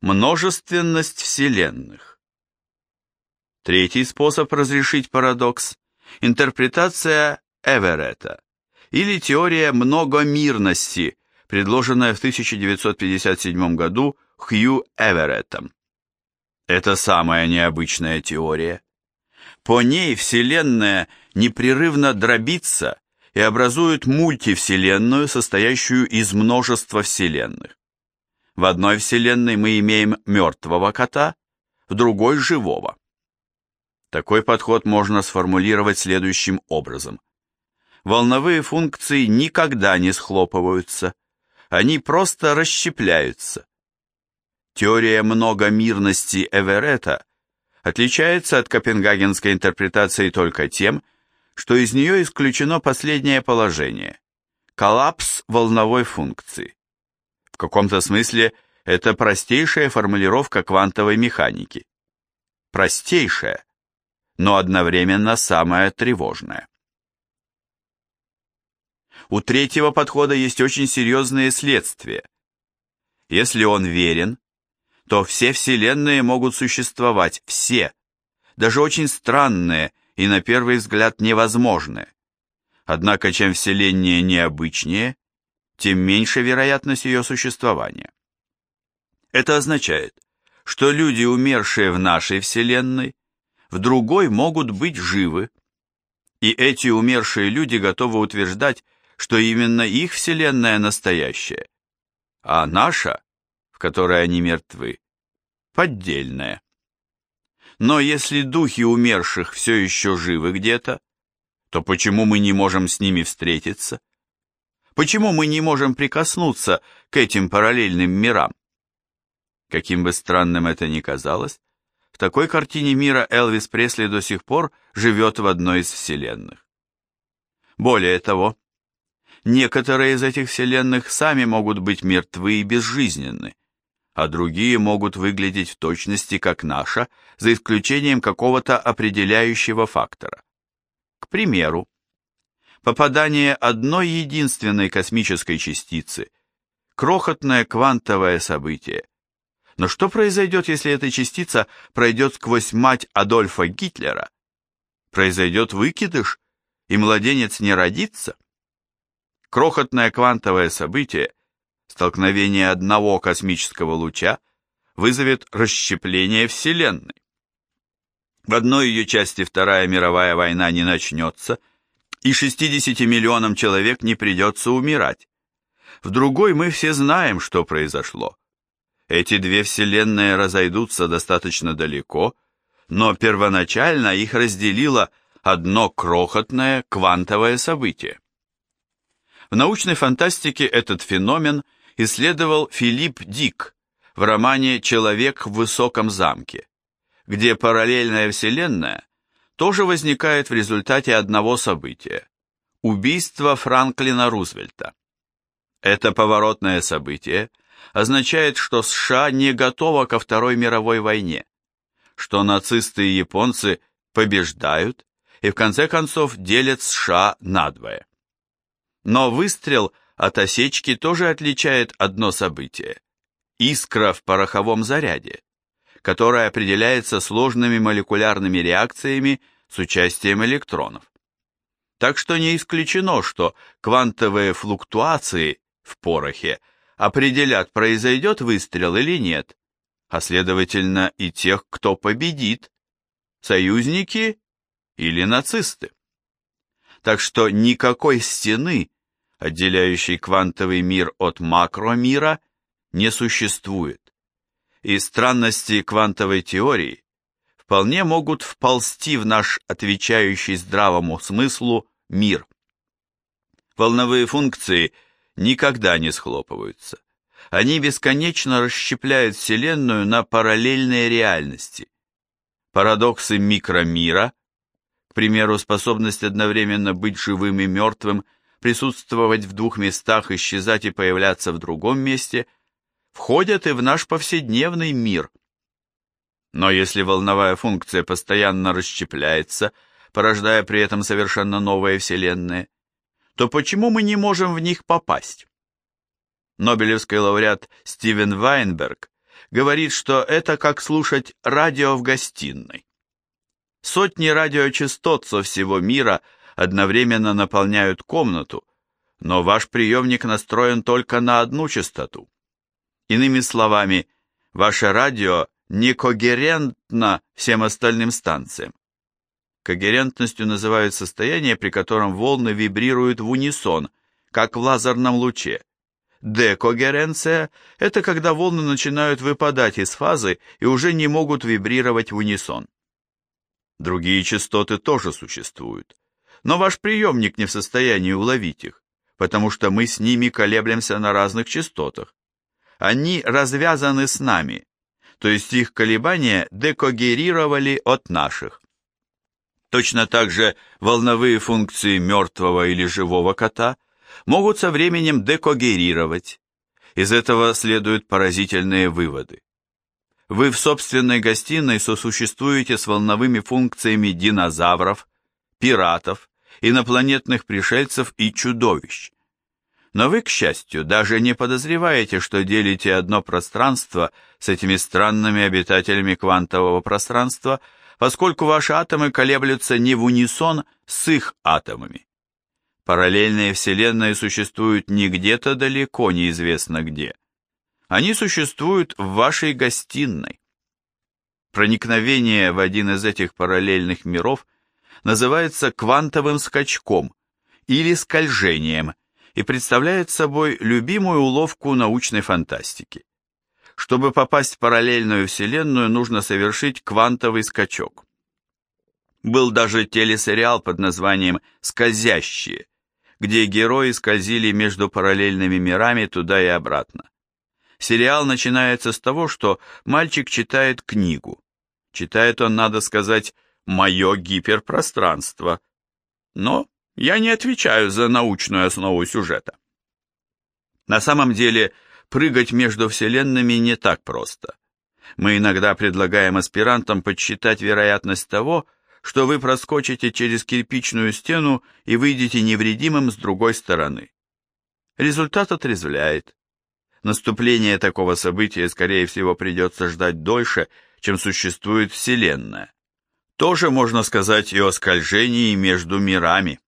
Множественность вселенных. Третий способ разрешить парадокс – интерпретация Эверетта или теория многомирности, предложенная в 1957 году Хью Эвереттом. Это самая необычная теория. По ней Вселенная непрерывно дробится и образует мультивселенную, состоящую из множества вселенных. В одной вселенной мы имеем мертвого кота, в другой – живого. Такой подход можно сформулировать следующим образом. Волновые функции никогда не схлопываются, они просто расщепляются. Теория многомирности Эверетта отличается от копенгагенской интерпретации только тем, что из нее исключено последнее положение – коллапс волновой функции. В каком-то смысле это простейшая формулировка квантовой механики. Простейшая, но одновременно самая тревожная. У третьего подхода есть очень серьезные следствия. Если он верен, то все вселенные могут существовать, все, даже очень странные и на первый взгляд невозможные. Однако чем вселенная необычнее, тем меньше вероятность ее существования. Это означает, что люди, умершие в нашей Вселенной, в другой могут быть живы, и эти умершие люди готовы утверждать, что именно их Вселенная настоящая, а наша, в которой они мертвы, поддельная. Но если духи умерших все еще живы где-то, то почему мы не можем с ними встретиться? Почему мы не можем прикоснуться к этим параллельным мирам? Каким бы странным это ни казалось, в такой картине мира Элвис Пресли до сих пор живет в одной из вселенных. Более того, некоторые из этих вселенных сами могут быть мертвы и безжизненны, а другие могут выглядеть в точности как наша, за исключением какого-то определяющего фактора. К примеру, попадание одной единственной космической частицы, крохотное квантовое событие. Но что произойдет, если эта частица пройдет сквозь мать Адольфа Гитлера? Произойдет выкидыш, и младенец не родится? Крохотное квантовое событие, столкновение одного космического луча, вызовет расщепление Вселенной. В одной ее части Вторая мировая война не начнется, и 60 миллионам человек не придется умирать. В другой мы все знаем, что произошло. Эти две вселенные разойдутся достаточно далеко, но первоначально их разделило одно крохотное квантовое событие. В научной фантастике этот феномен исследовал Филипп Дик в романе «Человек в высоком замке», где параллельная вселенная тоже возникает в результате одного события – убийства Франклина Рузвельта. Это поворотное событие означает, что США не готова ко Второй мировой войне, что нацисты и японцы побеждают и в конце концов делят США надвое. Но выстрел от осечки тоже отличает одно событие – искра в пороховом заряде, которая определяется сложными молекулярными реакциями с участием электронов. Так что не исключено, что квантовые флуктуации в порохе определят, произойдет выстрел или нет, а следовательно и тех, кто победит, союзники или нацисты. Так что никакой стены, отделяющей квантовый мир от макромира, не существует и странности квантовой теории вполне могут вползти в наш отвечающий здравому смыслу мир. Волновые функции никогда не схлопываются. Они бесконечно расщепляют Вселенную на параллельные реальности. Парадоксы микромира, к примеру, способность одновременно быть живым и мертвым, присутствовать в двух местах, исчезать и появляться в другом месте – входят и в наш повседневный мир. Но если волновая функция постоянно расщепляется, порождая при этом совершенно новые вселенные, то почему мы не можем в них попасть? Нобелевский лауреат Стивен Вайнберг говорит, что это как слушать радио в гостиной. Сотни радиочастот со всего мира одновременно наполняют комнату, но ваш приемник настроен только на одну частоту. Иными словами, ваше радио не когерентно всем остальным станциям. Когерентностью называют состояние, при котором волны вибрируют в унисон, как в лазерном луче. Декогеренция – это когда волны начинают выпадать из фазы и уже не могут вибрировать в унисон. Другие частоты тоже существуют, но ваш приемник не в состоянии уловить их, потому что мы с ними колеблемся на разных частотах. Они развязаны с нами, то есть их колебания декогерировали от наших. Точно так же волновые функции мертвого или живого кота – могут со временем декогерировать. Из этого следуют поразительные выводы. Вы в собственной гостиной сосуществуете с волновыми функциями динозавров, пиратов, инопланетных пришельцев и чудовищ. Но вы, к счастью, даже не подозреваете, что делите одно пространство с этими странными обитателями квантового пространства, поскольку ваши атомы колеблются не в унисон с их атомами. Параллельные вселенные существуют не где-то далеко, неизвестно где. Они существуют в вашей гостиной. Проникновение в один из этих параллельных миров называется квантовым скачком или скольжением и представляет собой любимую уловку научной фантастики. Чтобы попасть в параллельную вселенную, нужно совершить квантовый скачок. Был даже телесериал под названием «Скользящие», где герои скользили между параллельными мирами туда и обратно. Сериал начинается с того, что мальчик читает книгу. Читает он, надо сказать, «Мое гиперпространство». Но я не отвечаю за научную основу сюжета. На самом деле, прыгать между вселенными не так просто. Мы иногда предлагаем аспирантам подсчитать вероятность того, что вы проскочите через кирпичную стену и выйдете невредимым с другой стороны. Результат отрезвляет. Наступление такого события, скорее всего, придется ждать дольше, чем существует Вселенная. Тоже можно сказать и о скольжении между мирами.